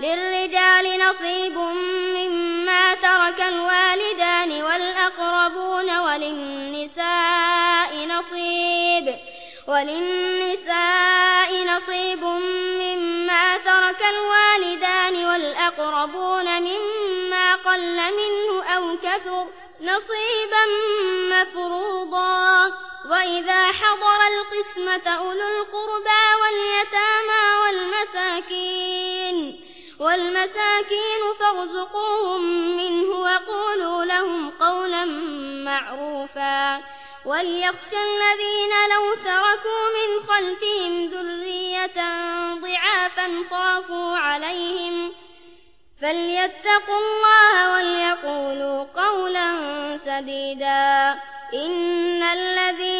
للرجال نصيب مما ترك الوالدان والأقربون وللنساء نصيب وللنساء نصيب مما ترك الوالدان والأقربون مما قل منه أو كثر نصيبا مفروضا. وإذا حضر القسمة أولو القربى واليتامى والمساكين والمساكين فارزقوهم منه وقولوا لهم قولا معروفا. وليخشى الذين لو تركوا من خلفهم ذرية ضعافا خافوا عليهم. فليتقوا الله وليقولوا قولا سديدا. إن الذين